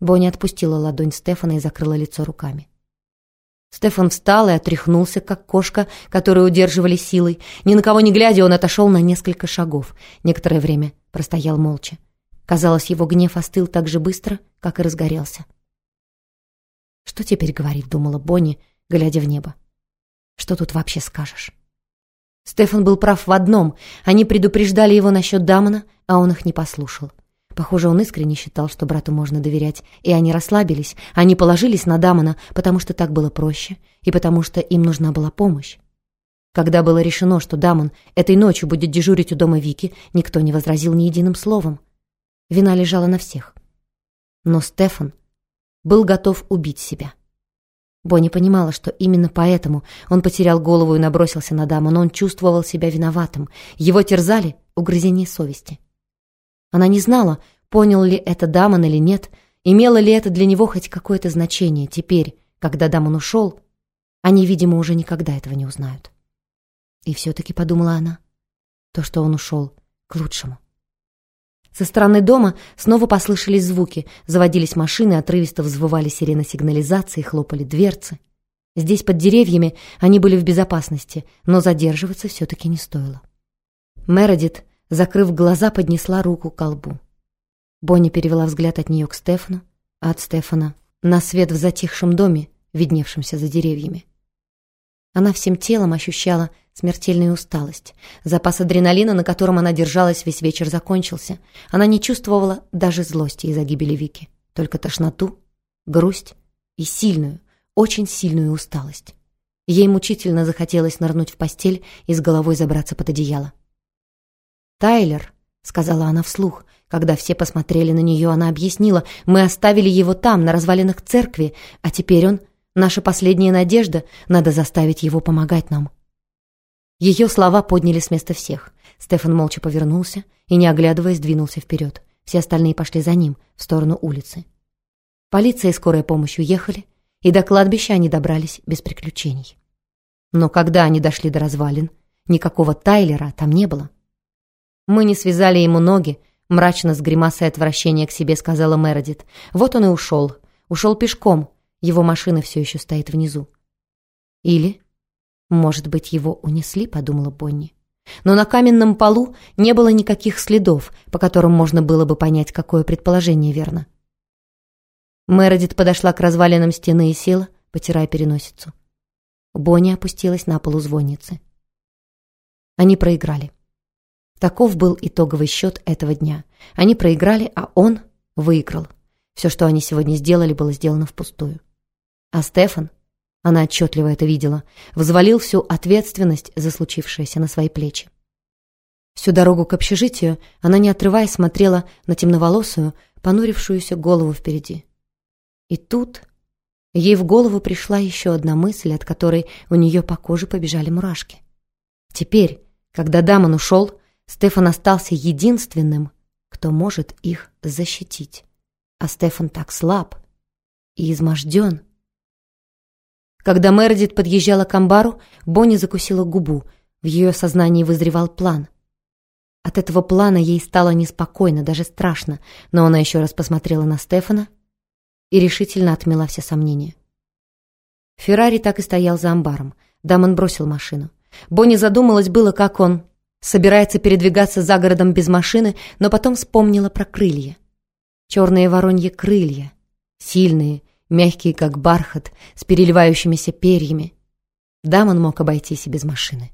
Бонни отпустила ладонь Стефана и закрыла лицо руками. Стефан встал и отряхнулся, как кошка, которую удерживали силой. Ни на кого не глядя, он отошел на несколько шагов. Некоторое время простоял молча. Казалось, его гнев остыл так же быстро, как и разгорелся. «Что теперь говорить?» — думала Бонни, глядя в небо. «Что тут вообще скажешь?» Стефан был прав в одном. Они предупреждали его насчет Дамона, а он их не послушал. Похоже, он искренне считал, что брату можно доверять, и они расслабились, они положились на Дамона, потому что так было проще, и потому что им нужна была помощь. Когда было решено, что Дамон этой ночью будет дежурить у дома Вики, никто не возразил ни единым словом. Вина лежала на всех. Но Стефан был готов убить себя. Бонни понимала, что именно поэтому он потерял голову и набросился на даму, но он чувствовал себя виноватым. Его терзали угрызения совести. Она не знала, понял ли это Дамон или нет, имело ли это для него хоть какое-то значение. Теперь, когда Дамон ушел, они, видимо, уже никогда этого не узнают. И все-таки, подумала она, то, что он ушел, к лучшему. Со стороны дома снова послышались звуки, заводились машины, отрывисто взвывали сирены сигнализации, хлопали дверцы. Здесь, под деревьями, они были в безопасности, но задерживаться все-таки не стоило. Мередит закрыв глаза, поднесла руку к колбу. Бонни перевела взгляд от нее к Стефану, а от Стефана на свет в затихшем доме, видневшемся за деревьями. Она всем телом ощущала смертельную усталость. Запас адреналина, на котором она держалась весь вечер, закончился. Она не чувствовала даже злости из-за гибели Вики, только тошноту, грусть и сильную, очень сильную усталость. Ей мучительно захотелось нырнуть в постель и с головой забраться под одеяло. «Тайлер», — сказала она вслух, когда все посмотрели на нее, она объяснила, «мы оставили его там, на развалинах церкви, а теперь он — наша последняя надежда, надо заставить его помогать нам». Ее слова подняли с места всех. Стефан молча повернулся и, не оглядываясь, двинулся вперед. Все остальные пошли за ним, в сторону улицы. Полиция и скорая помощь уехали, и до кладбища они добрались без приключений. Но когда они дошли до развалин, никакого Тайлера там не было. «Мы не связали ему ноги», — мрачно с гримасой отвращения к себе сказала Мередит. «Вот он и ушел. Ушел пешком. Его машина все еще стоит внизу». «Или, может быть, его унесли», — подумала Бонни. Но на каменном полу не было никаких следов, по которым можно было бы понять, какое предположение верно. Мередит подошла к развалинам стены и села, потирая переносицу. Бонни опустилась на полу звонницы. Они проиграли. Таков был итоговый счет этого дня. Они проиграли, а он выиграл. Все, что они сегодня сделали, было сделано впустую. А Стефан, она отчетливо это видела, взвалил всю ответственность за случившееся на свои плечи. Всю дорогу к общежитию она, не отрываясь, смотрела на темноволосую, понурившуюся голову впереди. И тут ей в голову пришла еще одна мысль, от которой у нее по коже побежали мурашки. Теперь, когда Дамон ушел, Стефан остался единственным, кто может их защитить. А Стефан так слаб и изможден. Когда Мередит подъезжала к амбару, Бонни закусила губу. В ее сознании вызревал план. От этого плана ей стало неспокойно, даже страшно, но она еще раз посмотрела на Стефана и решительно отмела все сомнения. Феррари так и стоял за амбаром. Дамон бросил машину. Бонни задумалась было, как он Собирается передвигаться за городом без машины, но потом вспомнила про крылья. Черные вороньи крылья. Сильные, мягкие, как бархат, с переливающимися перьями. Дамон мог обойтись и без машины.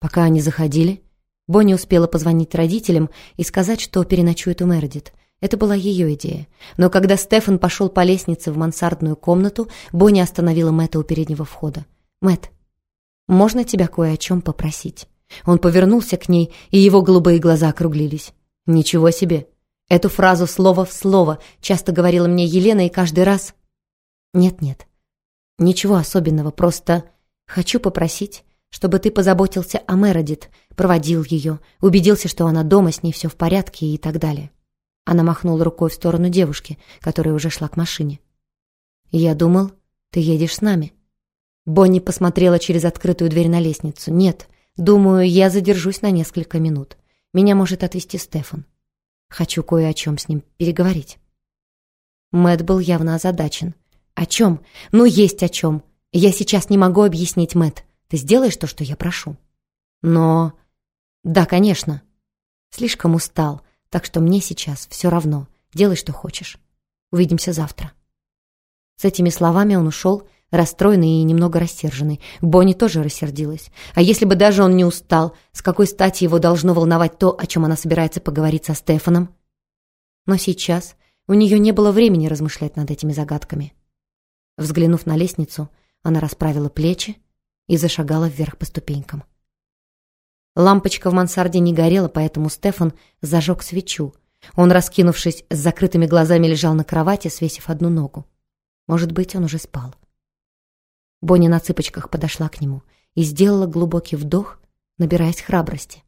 Пока они заходили, Бонни успела позвонить родителям и сказать, что переночует у Мередит. Это была ее идея. Но когда Стефан пошел по лестнице в мансардную комнату, Бонни остановила Мэтта у переднего входа. «Мэтт, можно тебя кое о чем попросить?» Он повернулся к ней, и его голубые глаза округлились. «Ничего себе! Эту фразу слово в слово часто говорила мне Елена, и каждый раз...» «Нет-нет, ничего особенного, просто хочу попросить, чтобы ты позаботился о Мередит, проводил ее, убедился, что она дома, с ней все в порядке и так далее». Она махнула рукой в сторону девушки, которая уже шла к машине. «Я думал, ты едешь с нами». Бонни посмотрела через открытую дверь на лестницу. «Нет, Думаю, я задержусь на несколько минут. Меня может отвезти Стефан. Хочу кое о чем с ним переговорить. Мэт был явно озадачен. «О чем? Ну, есть о чем. Я сейчас не могу объяснить, Мэт. Ты сделаешь то, что я прошу?» «Но...» «Да, конечно. Слишком устал, так что мне сейчас все равно. Делай, что хочешь. Увидимся завтра». С этими словами он ушел, расстроенный и немного рассерженный. Бонни тоже рассердилась. А если бы даже он не устал, с какой стати его должно волновать то, о чем она собирается поговорить со Стефаном? Но сейчас у нее не было времени размышлять над этими загадками. Взглянув на лестницу, она расправила плечи и зашагала вверх по ступенькам. Лампочка в мансарде не горела, поэтому Стефан зажег свечу. Он, раскинувшись с закрытыми глазами, лежал на кровати, свесив одну ногу. Может быть, он уже спал. Бонни на цыпочках подошла к нему и сделала глубокий вдох, набираясь храбрости.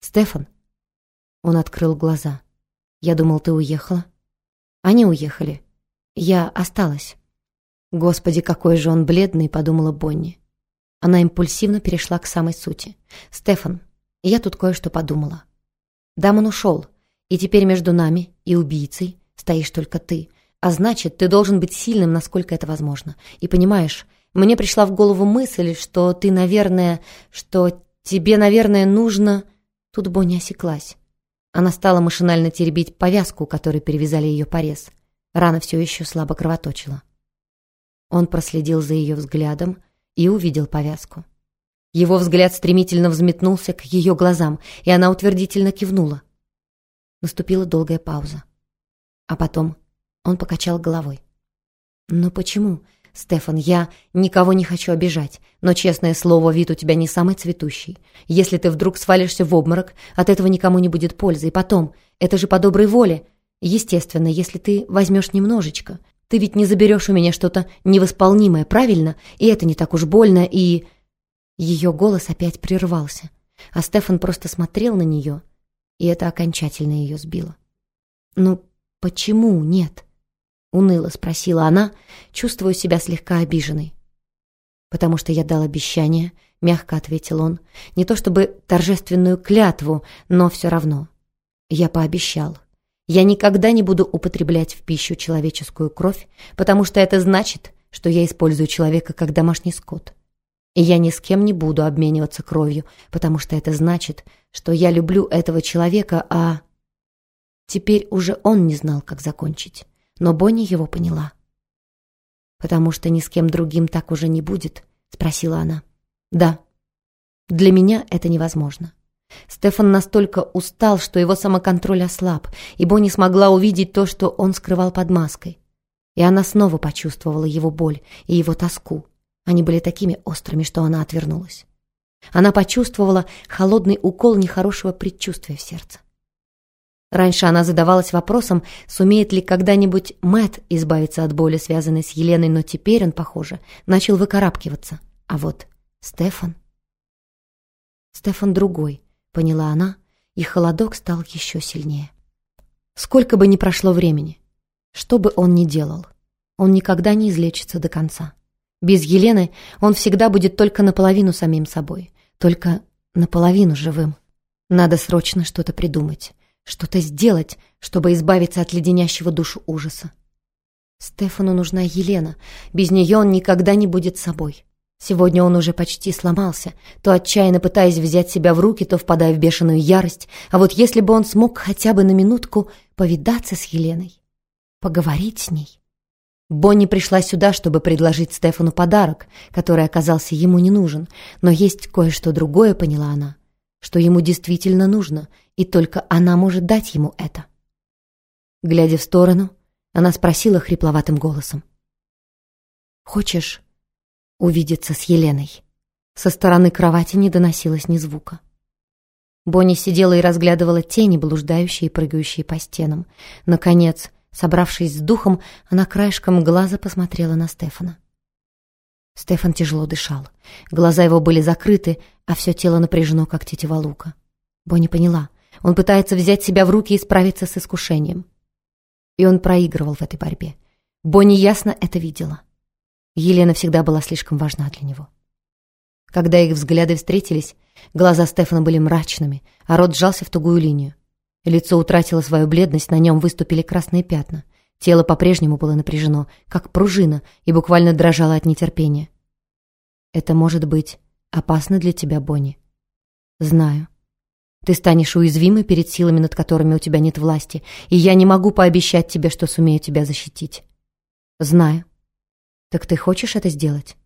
«Стефан!» Он открыл глаза. «Я думал, ты уехала?» «Они уехали. Я осталась». «Господи, какой же он бледный!» — подумала Бонни. Она импульсивно перешла к самой сути. «Стефан, я тут кое-что подумала. Дамон ушел, и теперь между нами и убийцей стоишь только ты. А значит, ты должен быть сильным, насколько это возможно. И понимаешь, мне пришла в голову мысль, что ты, наверное, что тебе, наверное, нужно...» Тут Бонни осеклась. Она стала машинально теребить повязку, которой перевязали ее порез. Рана все еще слабо кровоточила. Он проследил за ее взглядом и увидел повязку. Его взгляд стремительно взметнулся к ее глазам, и она утвердительно кивнула. Наступила долгая пауза. А потом он покачал головой. «Ну почему, Стефан, я никого не хочу обижать, но, честное слово, вид у тебя не самый цветущий. Если ты вдруг свалишься в обморок, от этого никому не будет пользы. И потом, это же по доброй воле. Естественно, если ты возьмешь немножечко. Ты ведь не заберешь у меня что-то невосполнимое, правильно? И это не так уж больно, и...» Ее голос опять прервался, а Стефан просто смотрел на нее, и это окончательно ее сбило. «Ну, почему нет?» Уныло спросила она, чувствуя себя слегка обиженной. «Потому что я дал обещание», — мягко ответил он. «Не то чтобы торжественную клятву, но все равно. Я пообещал. Я никогда не буду употреблять в пищу человеческую кровь, потому что это значит, что я использую человека как домашний скот. И я ни с кем не буду обмениваться кровью, потому что это значит, что я люблю этого человека, а...» Теперь уже он не знал, как закончить но Бонни его поняла. «Потому что ни с кем другим так уже не будет?» — спросила она. «Да. Для меня это невозможно». Стефан настолько устал, что его самоконтроль ослаб, и Бонни смогла увидеть то, что он скрывал под маской. И она снова почувствовала его боль и его тоску. Они были такими острыми, что она отвернулась. Она почувствовала холодный укол нехорошего предчувствия в сердце. Раньше она задавалась вопросом, сумеет ли когда-нибудь Мэт избавиться от боли, связанной с Еленой, но теперь он, похоже, начал выкарабкиваться. А вот Стефан... Стефан другой, поняла она, и холодок стал еще сильнее. Сколько бы ни прошло времени, что бы он ни делал, он никогда не излечится до конца. Без Елены он всегда будет только наполовину самим собой, только наполовину живым. Надо срочно что-то придумать что-то сделать, чтобы избавиться от леденящего душу ужаса. Стефану нужна Елена. Без нее он никогда не будет собой. Сегодня он уже почти сломался, то отчаянно пытаясь взять себя в руки, то впадая в бешеную ярость. А вот если бы он смог хотя бы на минутку повидаться с Еленой, поговорить с ней. Бонни пришла сюда, чтобы предложить Стефану подарок, который оказался ему не нужен, но есть кое-что другое, поняла она, что ему действительно нужно — и только она может дать ему это. Глядя в сторону, она спросила хрипловатым голосом. «Хочешь увидеться с Еленой?» Со стороны кровати не доносилось ни звука. Бонни сидела и разглядывала тени, блуждающие и прыгающие по стенам. Наконец, собравшись с духом, она краешком глаза посмотрела на Стефана. Стефан тяжело дышал. Глаза его были закрыты, а все тело напряжено, как тетива лука. Бонни поняла. Он пытается взять себя в руки и справиться с искушением. И он проигрывал в этой борьбе. Бонни ясно это видела. Елена всегда была слишком важна для него. Когда их взгляды встретились, глаза Стефана были мрачными, а рот сжался в тугую линию. Лицо утратило свою бледность, на нем выступили красные пятна. Тело по-прежнему было напряжено, как пружина, и буквально дрожало от нетерпения. «Это может быть опасно для тебя, Бонни». «Знаю. Ты станешь уязвимой перед силами, над которыми у тебя нет власти, и я не могу пообещать тебе, что сумею тебя защитить». «Знаю. Так ты хочешь это сделать?»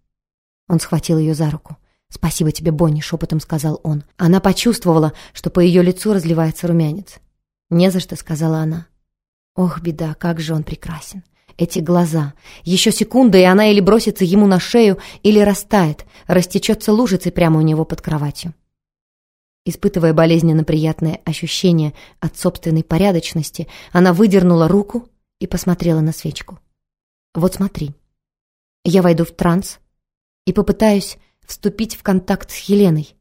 Он схватил ее за руку. «Спасибо тебе, Бонни», — шепотом сказал он. Она почувствовала, что по ее лицу разливается румянец. «Не за что», — сказала она. Ох, беда, как же он прекрасен. Эти глаза. Еще секунда, и она или бросится ему на шею, или растает, растечется лужицей прямо у него под кроватью. Испытывая болезненно приятное ощущение от собственной порядочности, она выдернула руку и посмотрела на свечку. «Вот смотри. Я войду в транс и попытаюсь вступить в контакт с Еленой.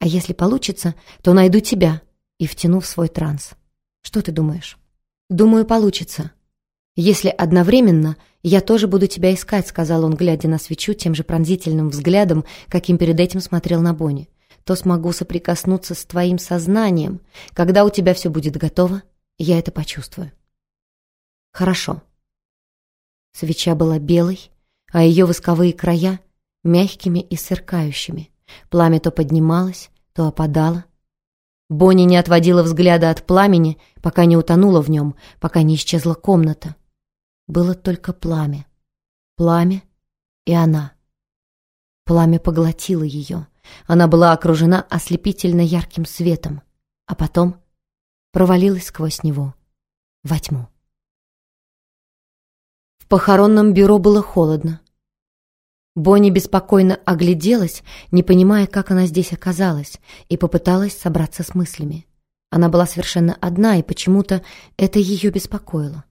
А если получится, то найду тебя и втяну в свой транс. Что ты думаешь? Думаю, получится. Если одновременно я тоже буду тебя искать, сказал он, глядя на свечу тем же пронзительным взглядом, каким перед этим смотрел на Бонни, то смогу соприкоснуться с твоим сознанием. Когда у тебя все будет готово, я это почувствую. Хорошо. Свеча была белой, а ее восковые края мягкими и сверкающими. Пламя то поднималось, то опадало. Бонни не отводила взгляда от пламени, пока не утонула в нем, пока не исчезла комната. Было только пламя. Пламя и она. Пламя поглотило ее. Она была окружена ослепительно ярким светом, а потом провалилась сквозь него во тьму. В похоронном бюро было холодно. Бонни беспокойно огляделась, не понимая, как она здесь оказалась, и попыталась собраться с мыслями. Она была совершенно одна, и почему-то это ее беспокоило.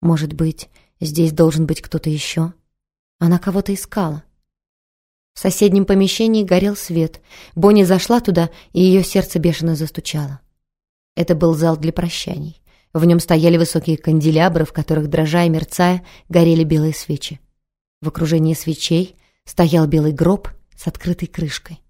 Может быть, здесь должен быть кто-то еще? Она кого-то искала. В соседнем помещении горел свет. Бонни зашла туда, и ее сердце бешено застучало. Это был зал для прощаний. В нем стояли высокие канделябры, в которых, дрожа и мерцая, горели белые свечи. В окружении свечей стоял белый гроб с открытой крышкой.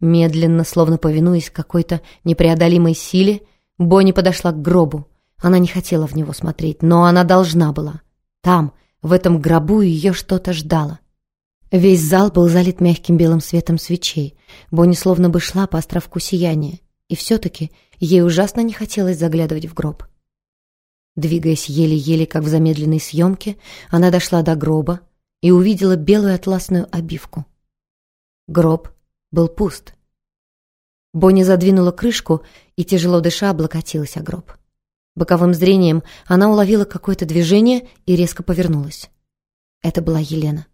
Медленно, словно повинуясь какой-то непреодолимой силе, Бонни подошла к гробу. Она не хотела в него смотреть, но она должна была. Там, в этом гробу, ее что-то ждало. Весь зал был залит мягким белым светом свечей. Бонни словно бы шла по островку сияния. И все-таки ей ужасно не хотелось заглядывать в гроб. Двигаясь еле-еле, как в замедленной съемке, она дошла до гроба и увидела белую атласную обивку. Гроб был пуст. Бонни задвинула крышку и, тяжело дыша, облокотилась о гроб. Боковым зрением она уловила какое-то движение и резко повернулась. Это была Елена.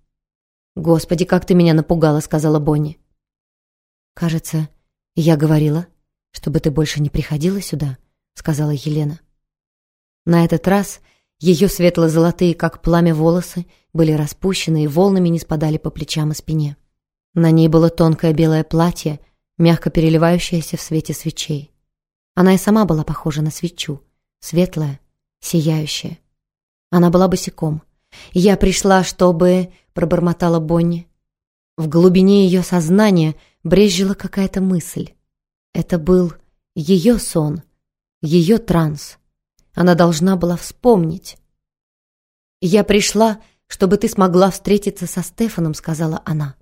«Господи, как ты меня напугала», — сказала Бонни. «Кажется, я говорила, чтобы ты больше не приходила сюда», — сказала Елена. На этот раз ее светло-золотые, как пламя, волосы были распущены и волнами не спадали по плечам и спине. На ней было тонкое белое платье, мягко переливающееся в свете свечей. Она и сама была похожа на свечу, светлая, сияющая. Она была босиком. «Я пришла, чтобы...» — пробормотала Бонни. В глубине ее сознания брезжила какая-то мысль. Это был ее сон, ее транс. Она должна была вспомнить. «Я пришла, чтобы ты смогла встретиться со Стефаном», — сказала она.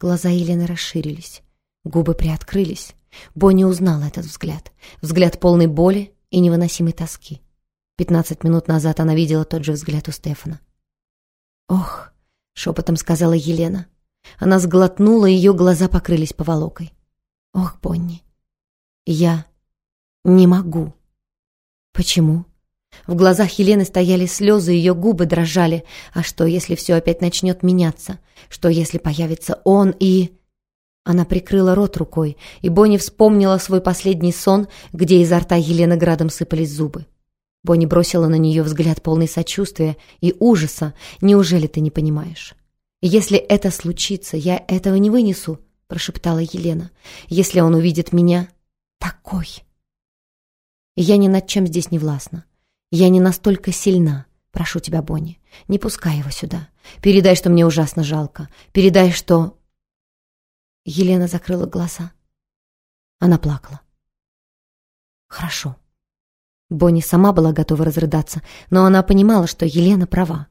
Глаза Елены расширились, губы приоткрылись. Бонни узнала этот взгляд. Взгляд полной боли и невыносимой тоски. Пятнадцать минут назад она видела тот же взгляд у Стефана. «Ох!» — шепотом сказала Елена. Она сглотнула, ее глаза покрылись поволокой. «Ох, Бонни, я не могу». Почему? В глазах Елены стояли слезы, ее губы дрожали. А что, если все опять начнет меняться? Что, если появится он и... Она прикрыла рот рукой, и Бонни вспомнила свой последний сон, где изо рта Елены градом сыпались зубы. Бонни бросила на нее взгляд полный сочувствия и ужаса. «Неужели ты не понимаешь?» «Если это случится, я этого не вынесу», — прошептала Елена. «Если он увидит меня такой...» Я ни над чем здесь не властна. Я не настолько сильна. Прошу тебя, Бонни, не пускай его сюда. Передай, что мне ужасно жалко. Передай, что...» Елена закрыла глаза. Она плакала. «Хорошо. Бонни сама была готова разрыдаться, но она понимала, что Елена права.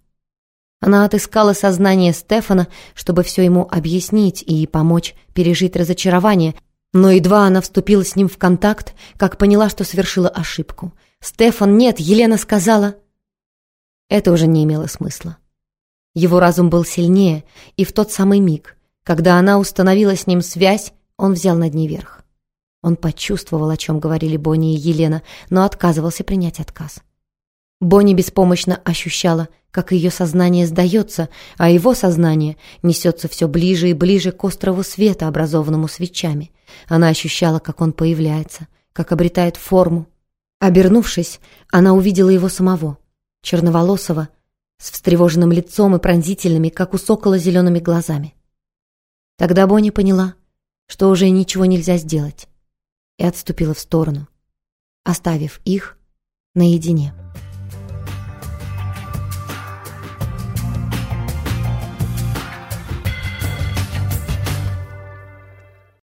Она отыскала сознание Стефана, чтобы все ему объяснить и помочь пережить разочарование, но едва она вступила с ним в контакт, как поняла, что совершила ошибку. «Стефан, нет!» — Елена сказала. Это уже не имело смысла. Его разум был сильнее, и в тот самый миг, когда она установила с ним связь, он взял над ней верх. Он почувствовал, о чем говорили Бонни и Елена, но отказывался принять отказ. Бонни беспомощно ощущала, как ее сознание сдается, а его сознание несется все ближе и ближе к острову света, образованному свечами. Она ощущала, как он появляется, как обретает форму. Обернувшись, она увидела его самого, черноволосого, с встревоженным лицом и пронзительными, как у сокола, зелеными глазами. Тогда Бонни поняла, что уже ничего нельзя сделать и отступила в сторону, оставив их наедине.